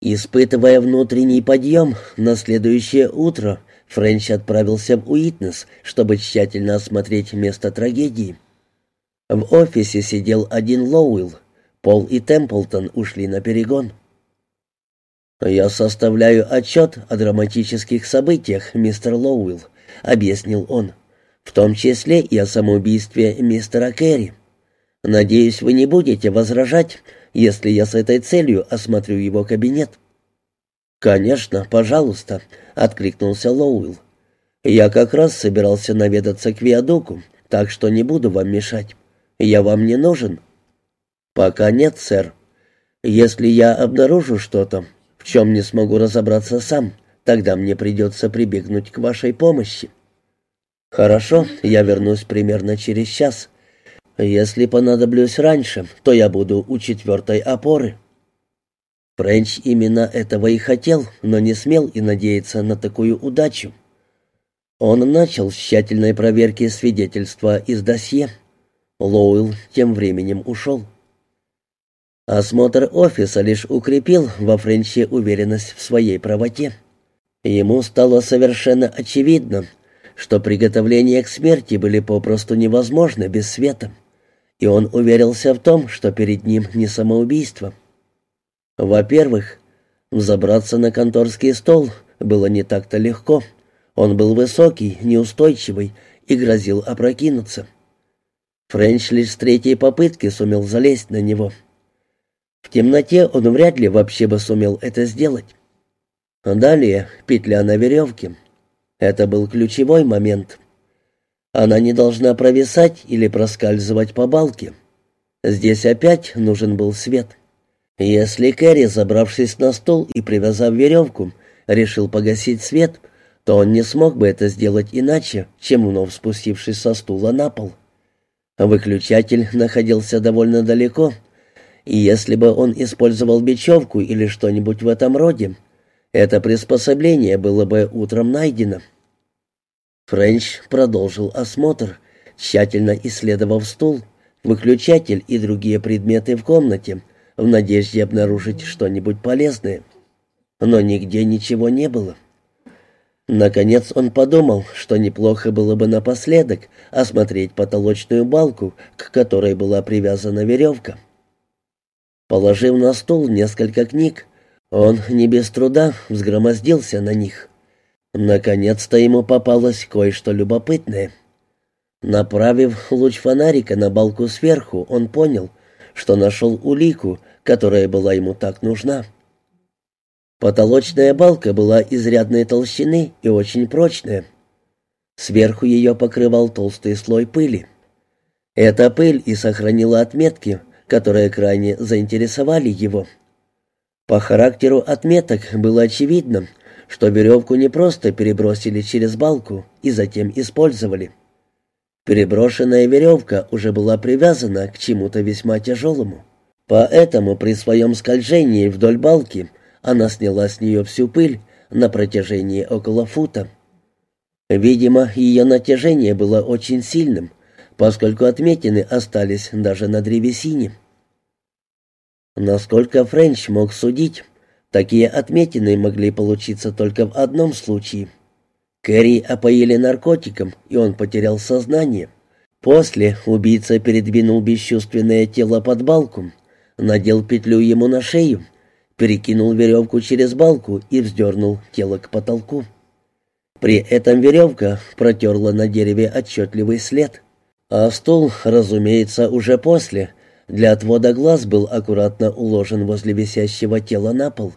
Испытывая внутренний подъем, на следующее утро Френч отправился в Уитнес, чтобы тщательно осмотреть место трагедии. В офисе сидел один Лоуэлл. Пол и Темплтон ушли на перегон. «Я составляю отчет о драматических событиях, мистер Лоуэлл», — объяснил он, «в том числе и о самоубийстве мистера Керри. Надеюсь, вы не будете возражать, если я с этой целью осмотрю его кабинет». «Конечно, пожалуйста», — откликнулся Лоуэлл. «Я как раз собирался наведаться к Виадуку, так что не буду вам мешать. Я вам не нужен?» «Пока нет, сэр. Если я обнаружу что-то, в чем не смогу разобраться сам, тогда мне придется прибегнуть к вашей помощи». «Хорошо, я вернусь примерно через час. Если понадоблюсь раньше, то я буду у четвертой опоры». Френч именно этого и хотел, но не смел и надеяться на такую удачу. Он начал с тщательной проверки свидетельства из досье. Лоуэлл тем временем ушел. Осмотр офиса лишь укрепил во Френче уверенность в своей правоте. Ему стало совершенно очевидно, что приготовления к смерти были попросту невозможны без света, и он уверился в том, что перед ним не самоубийство. Во-первых, взобраться на конторский стол было не так-то легко. Он был высокий, неустойчивый и грозил опрокинуться. Френч лишь с третьей попытки сумел залезть на него. В темноте он вряд ли вообще бы сумел это сделать. Далее петля на веревке. Это был ключевой момент. Она не должна провисать или проскальзывать по балке. Здесь опять нужен был свет. Если Кэрри, забравшись на стол и привязав веревку, решил погасить свет, то он не смог бы это сделать иначе, чем вновь спустившись со стула на пол. Выключатель находился довольно далеко, и если бы он использовал бечевку или что-нибудь в этом роде, это приспособление было бы утром найдено. Френч продолжил осмотр, тщательно исследовав стул, выключатель и другие предметы в комнате, в надежде обнаружить что-нибудь полезное. Но нигде ничего не было. Наконец он подумал, что неплохо было бы напоследок осмотреть потолочную балку, к которой была привязана веревка. Положив на стол несколько книг, он не без труда взгромоздился на них. Наконец-то ему попалось кое-что любопытное. Направив луч фонарика на балку сверху, он понял, что нашел улику, которая была ему так нужна. Потолочная балка была изрядной толщины и очень прочная. Сверху ее покрывал толстый слой пыли. Эта пыль и сохранила отметки, которые крайне заинтересовали его. По характеру отметок было очевидно, что веревку не просто перебросили через балку и затем использовали. Переброшенная веревка уже была привязана к чему-то весьма тяжелому. Поэтому при своем скольжении вдоль балки она сняла с нее всю пыль на протяжении около фута. Видимо, ее натяжение было очень сильным, поскольку отметины остались даже на древесине. Насколько Френч мог судить, такие отметины могли получиться только в одном случае — Кэрри опоили наркотиком, и он потерял сознание. После убийца передвинул бесчувственное тело под балку, надел петлю ему на шею, перекинул веревку через балку и вздернул тело к потолку. При этом веревка протерла на дереве отчетливый след. А стул, разумеется, уже после, для отвода глаз был аккуратно уложен возле висящего тела на пол.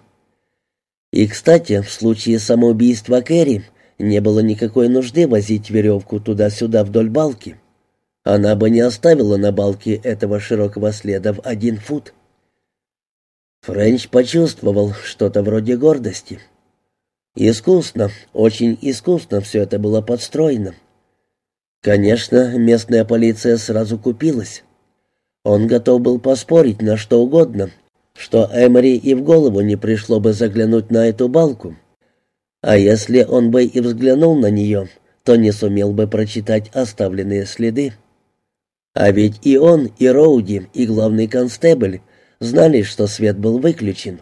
И, кстати, в случае самоубийства Кэрри не было никакой нужды возить веревку туда-сюда вдоль балки. Она бы не оставила на балке этого широкого следа в один фут. Френч почувствовал что-то вроде гордости. Искусно, очень искусно все это было подстроено. Конечно, местная полиция сразу купилась. Он готов был поспорить на что угодно, что Эмори и в голову не пришло бы заглянуть на эту балку, а если он бы и взглянул на нее, то не сумел бы прочитать оставленные следы. А ведь и он, и Роуди, и главный констебль знали, что свет был выключен.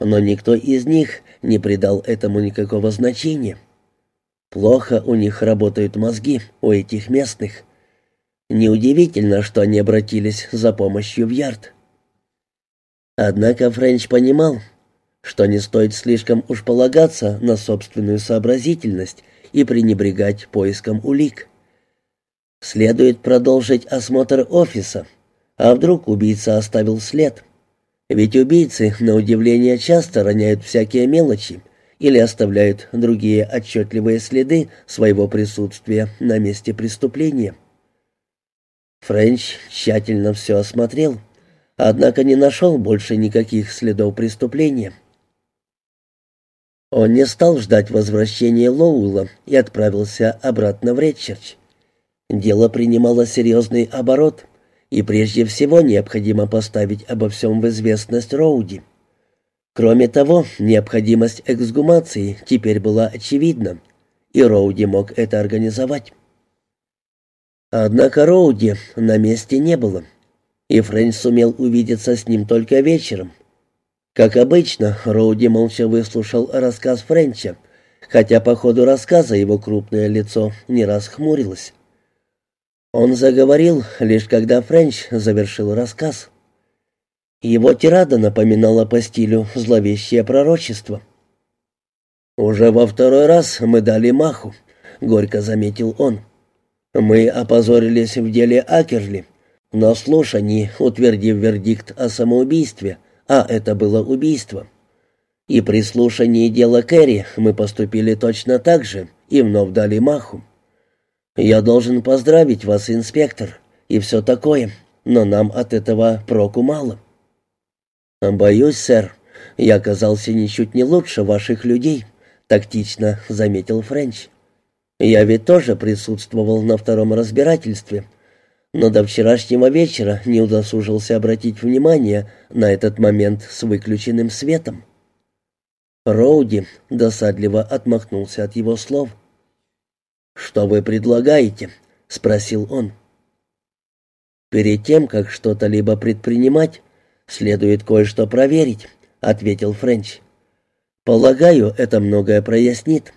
но никто из них не придал этому никакого значения. Плохо у них работают мозги, у этих местных. Неудивительно, что они обратились за помощью в Ярд. Однако Френч понимал, что не стоит слишком уж полагаться на собственную сообразительность и пренебрегать поиском улик. Следует продолжить осмотр офиса, а вдруг убийца оставил след. Ведь убийцы, на удивление, часто роняют всякие мелочи или оставляют другие отчетливые следы своего присутствия на месте преступления. Френч тщательно все осмотрел, однако не нашел больше никаких следов преступления. Он не стал ждать возвращения Лоуэлла и отправился обратно в Редчерч. Дело принимало серьезный оборот, и прежде всего необходимо поставить обо всем в известность Роуди. Кроме того, необходимость эксгумации теперь была очевидна, и Роуди мог это организовать. Однако Роуди на месте не было, и Френч сумел увидеться с ним только вечером — как обычно, Роуди молча выслушал рассказ Френча, хотя по ходу рассказа его крупное лицо не раз хмурилось. Он заговорил, лишь когда Френч завершил рассказ. Его тирада напоминала по стилю зловещее пророчество. «Уже во второй раз мы дали маху», — горько заметил он. «Мы опозорились в деле Акерли, но слушаний, утвердив вердикт о самоубийстве, а это было убийство. И при слушании дела Кэрри мы поступили точно так же и вновь дали маху. Я должен поздравить вас, инспектор, и все такое, но нам от этого проку мало. Боюсь, сэр, я оказался ничуть не лучше ваших людей, тактично заметил Френч. Я ведь тоже присутствовал на втором разбирательстве, но до вчерашнего вечера не удосужился обратить внимание на этот момент с выключенным светом. Роуди досадливо отмахнулся от его слов. «Что вы предлагаете?» — спросил он. «Перед тем, как что-то либо предпринимать, следует кое-что проверить», — ответил Френч. «Полагаю, это многое прояснит.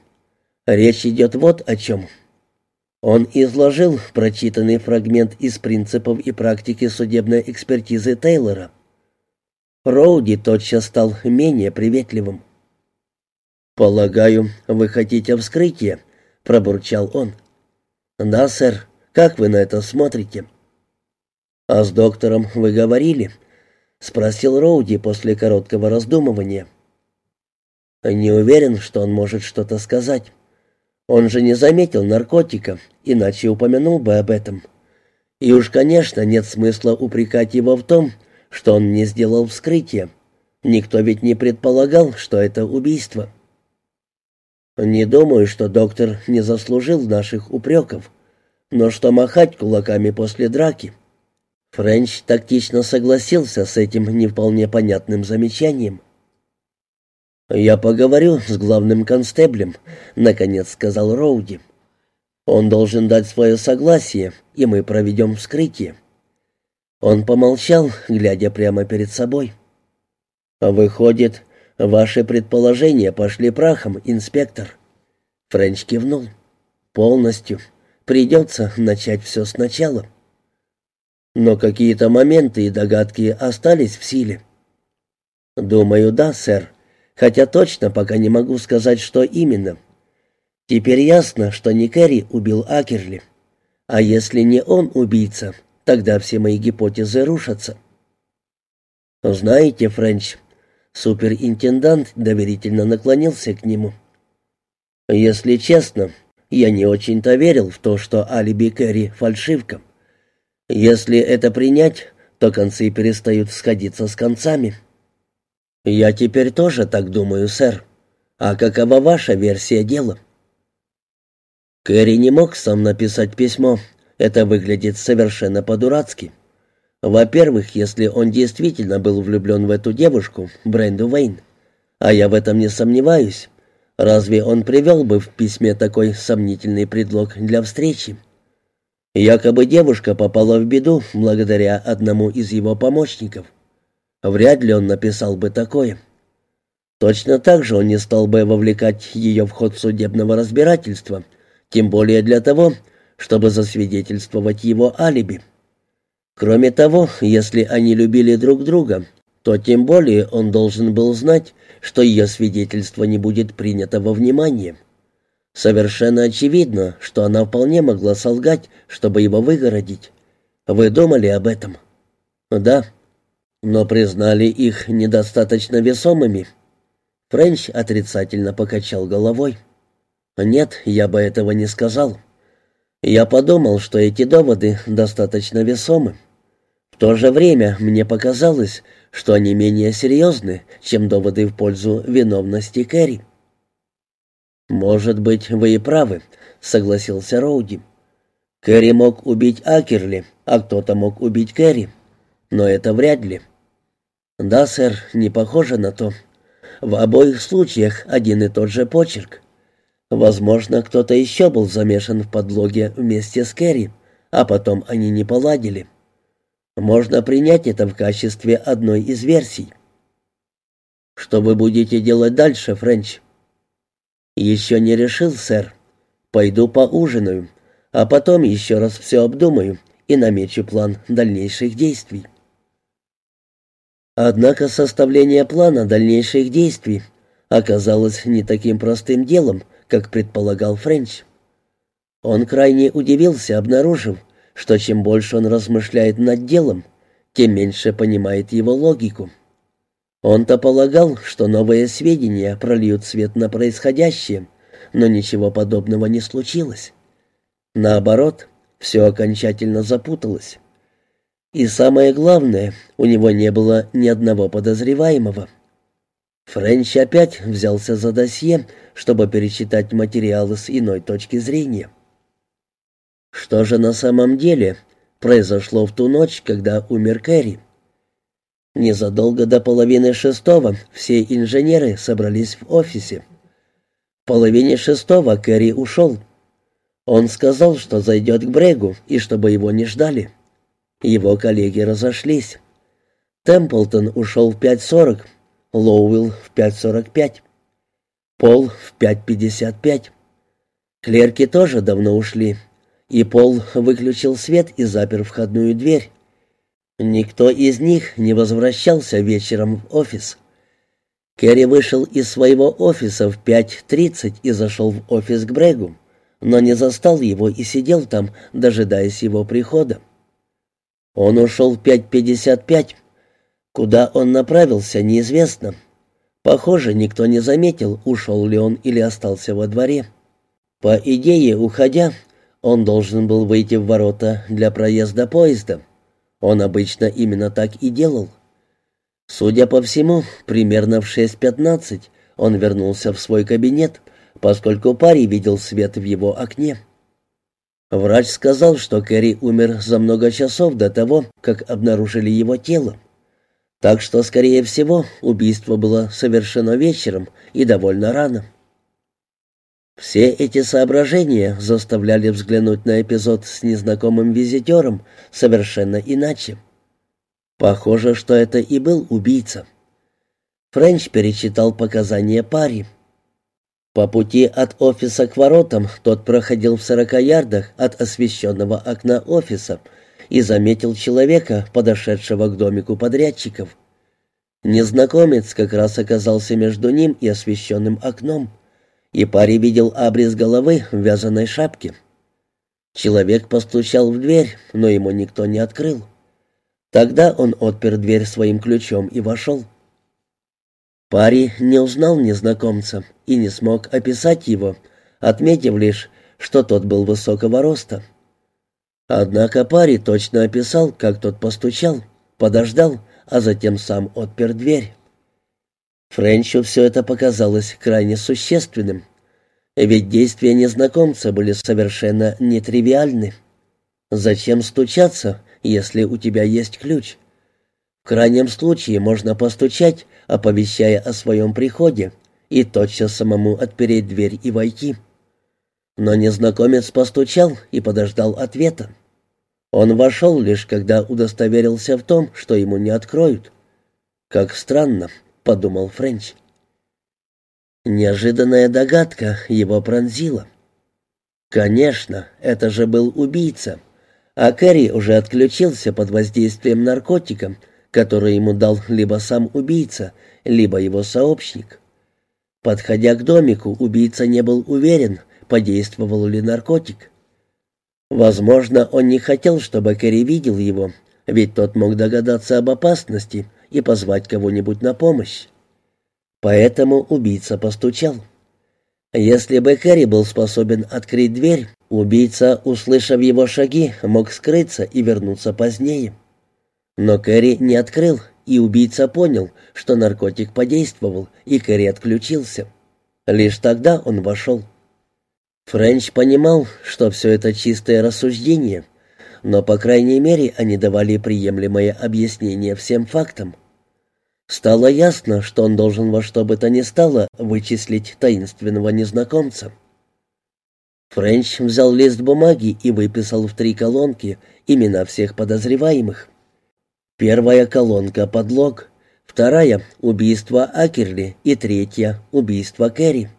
Речь идет вот о чем». Он изложил прочитанный фрагмент из принципов и практики судебной экспертизы Тейлора. Роуди тотчас стал менее приветливым. «Полагаю, вы хотите вскрытие?» — пробурчал он. «Да, сэр. Как вы на это смотрите?» «А с доктором вы говорили?» — спросил Роуди после короткого раздумывания. «Не уверен, что он может что-то сказать. Он же не заметил наркотика, иначе упомянул бы об этом. И уж, конечно, нет смысла упрекать его в том, что он не сделал вскрытие. Никто ведь не предполагал, что это убийство. Не думаю, что доктор не заслужил наших упреков, но что махать кулаками после драки. Френч тактично согласился с этим не вполне понятным замечанием. «Я поговорю с главным констеблем», — наконец сказал Роуди. «Он должен дать свое согласие, и мы проведем вскрытие». Он помолчал, глядя прямо перед собой. «Выходит, ваши предположения пошли прахом, инспектор?» Френч кивнул. «Полностью. Придется начать все сначала». «Но какие-то моменты и догадки остались в силе». «Думаю, да, сэр», хотя точно пока не могу сказать, что именно. Теперь ясно, что не Кэрри убил Акерли. А если не он убийца, тогда все мои гипотезы рушатся. Знаете, Френч, суперинтендант доверительно наклонился к нему. Если честно, я не очень-то верил в то, что алиби Кэрри — фальшивка. Если это принять, то концы перестают сходиться с концами. «Я теперь тоже так думаю, сэр. А какова ваша версия дела?» Кэрри не мог сам написать письмо. Это выглядит совершенно по-дурацки. Во-первых, если он действительно был влюблен в эту девушку, Бренду Вейн, а я в этом не сомневаюсь, разве он привел бы в письме такой сомнительный предлог для встречи? Якобы девушка попала в беду благодаря одному из его помощников. Вряд ли он написал бы такое. Точно так же он не стал бы вовлекать ее в ход судебного разбирательства, тем более для того, чтобы засвидетельствовать его алиби. Кроме того, если они любили друг друга, то тем более он должен был знать, что ее свидетельство не будет принято во внимание. Совершенно очевидно, что она вполне могла солгать, чтобы его выгородить. Вы думали об этом? Да. Но признали их недостаточно весомыми. Френч отрицательно покачал головой. «Нет, я бы этого не сказал. Я подумал, что эти доводы достаточно весомы. В то же время мне показалось, что они менее серьезны, чем доводы в пользу виновности Кэрри». «Может быть, вы и правы», — согласился Роуди. «Кэрри мог убить Акерли, а кто-то мог убить Кэрри. Но это вряд ли». «Да, сэр, не похоже на то», в обоих случаях один и тот же почерк. Возможно, кто-то еще был замешан в подлоге вместе с Кэрри, а потом они не поладили. Можно принять это в качестве одной из версий. «Что вы будете делать дальше, Френч?» «Еще не решил, сэр. Пойду поужинаю, а потом еще раз все обдумаю и намечу план дальнейших действий». Однако составление плана дальнейших действий оказалось не таким простым делом, как предполагал Френч. Он крайне удивился, обнаружив, что чем больше он размышляет над делом, тем меньше понимает его логику. Он-то полагал, что новые сведения прольют свет на происходящее, но ничего подобного не случилось. Наоборот, все окончательно запуталось. И самое главное, у него не было ни одного подозреваемого. Френч опять взялся за досье, чтобы перечитать материалы с иной точки зрения. Что же на самом деле произошло в ту ночь, когда умер Кэрри? Незадолго до половины шестого все инженеры собрались в офисе. В половине шестого Кэрри ушел. Он сказал, что зайдет к Брегу и чтобы его не ждали. Его коллеги разошлись. Темплтон ушел в 5.40, Лоуэлл в 5.45, Пол в 5.55. Клерки тоже давно ушли, и Пол выключил свет и запер входную дверь. Никто из них не возвращался вечером в офис. Керри вышел из своего офиса в 5.30 и зашел в офис к Брегу, но не застал его и сидел там, дожидаясь его прихода. Он ушел в 5.55. Куда он направился, неизвестно. Похоже, никто не заметил, ушел ли он или остался во дворе. По идее, уходя, он должен был выйти в ворота для проезда поезда. Он обычно именно так и делал. Судя по всему, примерно в 6.15 он вернулся в свой кабинет, поскольку парень видел свет в его окне. Врач сказал, что Кэрри умер за много часов до того, как обнаружили его тело. Так что, скорее всего, убийство было совершено вечером и довольно рано. Все эти соображения заставляли взглянуть на эпизод с незнакомым визитером совершенно иначе. Похоже, что это и был убийца. Френч перечитал показания пари. По пути от офиса к воротам тот проходил в сорока ярдах от освещенного окна офиса и заметил человека, подошедшего к домику подрядчиков. Незнакомец как раз оказался между ним и освещенным окном, и парень видел обрез головы в вязаной шапке. Человек постучал в дверь, но ему никто не открыл. Тогда он отпер дверь своим ключом и вошел. Пари не узнал незнакомца и не смог описать его, отметив лишь, что тот был высокого роста. Однако Пари точно описал, как тот постучал, подождал, а затем сам отпер дверь. Френчу все это показалось крайне существенным, ведь действия незнакомца были совершенно нетривиальны. Зачем стучаться, если у тебя есть ключ? В крайнем случае можно постучать, оповещая о своем приходе, и тотчас самому отпереть дверь и войти. Но незнакомец постучал и подождал ответа. Он вошел лишь когда удостоверился в том, что ему не откроют. «Как странно», — подумал Френч. Неожиданная догадка его пронзила. Конечно, это же был убийца, а Кэрри уже отключился под воздействием наркотика, который ему дал либо сам убийца, либо его сообщник. Подходя к домику, убийца не был уверен, подействовал ли наркотик. Возможно, он не хотел, чтобы Кэрри видел его, ведь тот мог догадаться об опасности и позвать кого-нибудь на помощь. Поэтому убийца постучал. Если бы Кэрри был способен открыть дверь, убийца, услышав его шаги, мог скрыться и вернуться позднее. Но Кэрри не открыл, и убийца понял, что наркотик подействовал, и Кэрри отключился. Лишь тогда он вошел. Френч понимал, что все это чистое рассуждение, но, по крайней мере, они давали приемлемое объяснение всем фактам. Стало ясно, что он должен во что бы то ни стало вычислить таинственного незнакомца. Френч взял лист бумаги и выписал в три колонки имена всех подозреваемых. Первая колонка — подлог, вторая — убийство Акерли и третья — убийство Кэрри.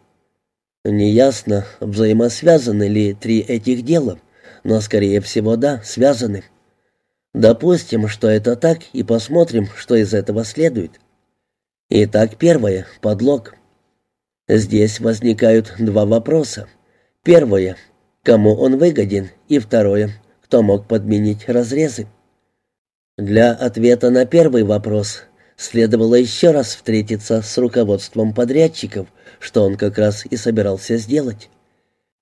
Неясно, взаимосвязаны ли три этих дела, но, скорее всего, да, связаны. Допустим, что это так, и посмотрим, что из этого следует. Итак, первое — подлог. Здесь возникают два вопроса. Первое — кому он выгоден, и второе — кто мог подменить разрезы. Для ответа на первый вопрос следовало еще раз встретиться с руководством подрядчиков, что он как раз и собирался сделать.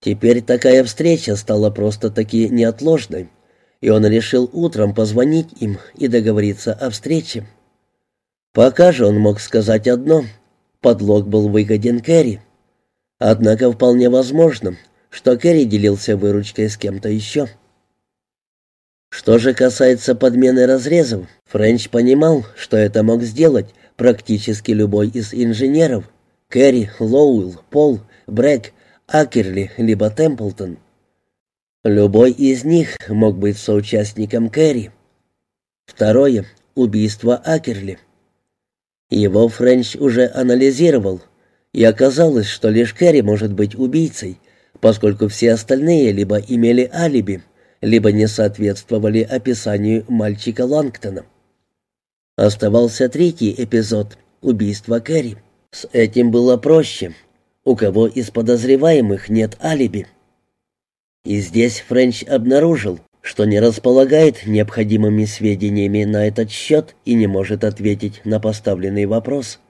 Теперь такая встреча стала просто-таки неотложной и он решил утром позвонить им и договориться о встрече. Пока же он мог сказать одно — подлог был выгоден Кэрри. Однако вполне возможно, что Кэрри делился выручкой с кем-то еще. Что же касается подмены разрезов, Френч понимал, что это мог сделать практически любой из инженеров — Кэрри, Лоуэлл, Пол, Брэк, Акерли, либо Темплтон — Любой из них мог быть соучастником Кэрри. Второе — убийство Акерли. Его Френч уже анализировал, и оказалось, что лишь Кэрри может быть убийцей, поскольку все остальные либо имели алиби, либо не соответствовали описанию мальчика Лангтона. Оставался третий эпизод — убийство Кэрри. С этим было проще. У кого из подозреваемых нет алиби? И здесь Френч обнаружил, что не располагает необходимыми сведениями на этот счет и не может ответить на поставленный вопрос.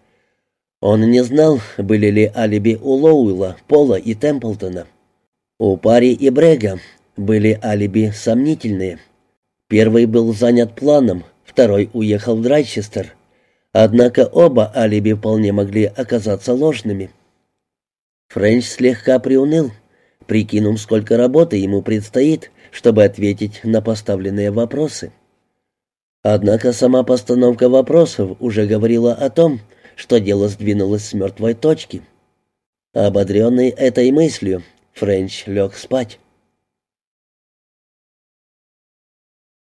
Он не знал, были ли алиби у Лоуэлла, Пола и Темплтона. У Пари и Брега были алиби сомнительные. Первый был занят планом, второй уехал в Драйчестер. Однако оба алиби вполне могли оказаться ложными. Френч слегка приуныл прикинув, сколько работы ему предстоит, чтобы ответить на поставленные вопросы. Однако сама постановка вопросов уже говорила о том, что дело сдвинулось с мертвой точки. Ободренный этой мыслью, Френч лег спать.